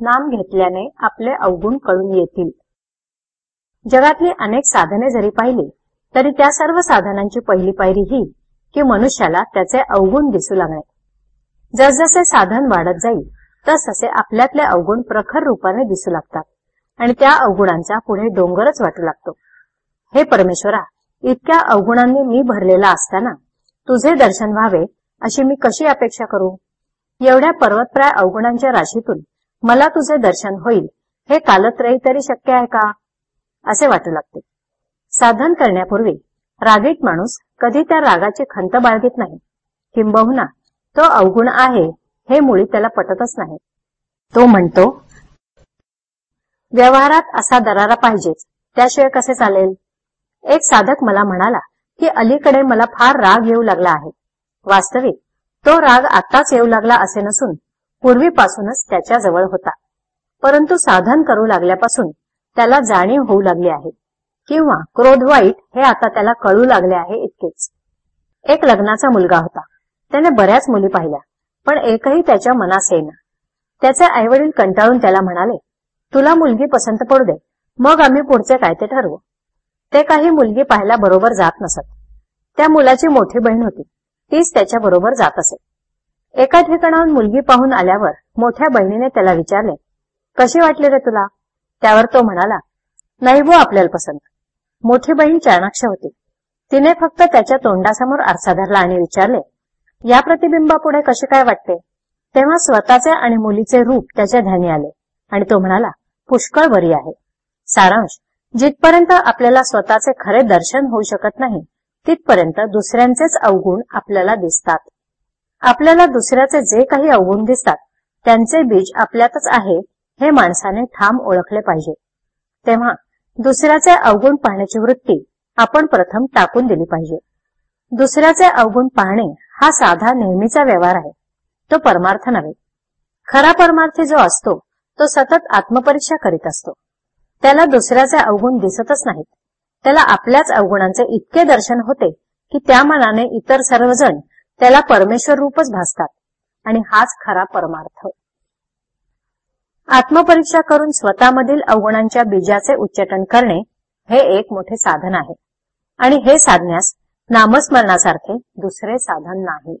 नाम घेतल्याने आपले अवगुण कळून येतील. जगातली अनेक साधने जरी पाहिली तरी त्या सर्व साधनांची पहिली पायरी ही की मनुष्याला त्याचे अवगुण दिसू लागणे. जसजसे साधन वाढत जाईल तसतसे आपल्यातले अवगुण प्रखर रूपाने दिसू लागतात आणि त्या अवगुणांचा पुढे डोंगरच वाटू लागतो. हे परमेश्वरा इतक्या अवगुणांनी मी भरलेला असताना तुझे दर्शन व्हावे अशी मी कशी अपेक्षा करू? एवढ्या पर्वतप्राय अवगुणांच्या राशीतून मला तुझे दर्शन होईल. हे कालत्रयी तरी शक्य आहे का? असे वाटू लागते. साधन करण्यापूर्वी रागीट माणूस कधी त्या रागाची खंत बाळगीत नाही. किंबहुना तो अवगुण आहे हे मुळी त्याला पटतच नाही. तो म्हणतो व्यवहारात असा दरारा पाहिजेच. त्याशिवाय कसे चालेल? एक साधक मला म्हणाला की अलीकडे मला फार राग येऊ लागला आहे. वास्तविक तो राग आताच येऊ लागला असे नसून पूर्वीपासूनच त्याच्याजवळ होता. परंतु साधन करू लागल्यापासून त्याला जाणीव होऊ लागली आहे. किंवा क्रोध वाईट हे आता त्याला कळू लागले आहे इतकेच. एक लग्नाचा मुलगा होता. त्याने बऱ्याच मुली पाहिल्या पण एकही त्याच्या मनास येईना. त्याचे आईवडील कंटाळून त्याला म्हणाले तुला मुलगी पसंत पडू दे मग आम्ही पुढचे काय ते ठरवू. ते काही मुलगी पाहायला बरोबर जात नसत. त्या मुलाची मोठी बहीण होती. तीच त्याच्या बरोबर जात असे. एका ठिकाणाहून मुलगी पाहून आल्यावर मोठ्या बहिणीने त्याला विचारले कशी वाटली रे तुला? त्यावर तो म्हणाला नाही वो आपल्याला पसंत. मोठी बहीण चाणाक्ष होती. तिने फक्त त्याच्या तोंडासमोर आरसा धरला आणि विचारले या प्रतिबिंबापुढे कसे काय वाटते? तेव्हा स्वतःचे आणि मुलीचे रूप त्याच्या ध्यानी आले आणि तो म्हणाला पुष्कळ बरी आहे. सारांश जिथपर्यंत आपल्याला स्वतःचे खरे दर्शन होऊ शकत नाही तिथपर्यंत दुसऱ्यांचेच अवगुण आपल्याला दिसतात. आपल्याला दुसऱ्याचे जे काही अवगुण दिसतात त्यांचे बीज आपल्यातच आहे हे माणसाने ठाम ओळखले पाहिजे. तेव्हा दुसऱ्याचे अवगुण पाहण्याची वृत्ती आपण प्रथम टाकून दिली पाहिजे. दुसऱ्याचे अवगुण पाहणे हा साधा नेहमीचा व्यवहार आहे. तो परमार्थ नव्हे. खरा परमार्थी जो असतो तो सतत आत्मपरीक्षा करीत असतो. त्याला दुसऱ्याचे अवगुण दिसतच नाहीत. त्याला आपल्याच अवगुणांचे इतके दर्शन होते की त्या मनाने इतर सर्वजण त्याला परमेश्वर रूपच भासतात. आणि हाच खरा परमार्थ. आत्मपरीक्षा करून स्वतःमधील अवगुणांच्या बीजाचे उच्चाटन करणे हे एक मोठे साधन आहे. आणि हे साधण्यास नामस्मरणासारखे दुसरे साधन नाही.